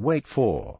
Wait for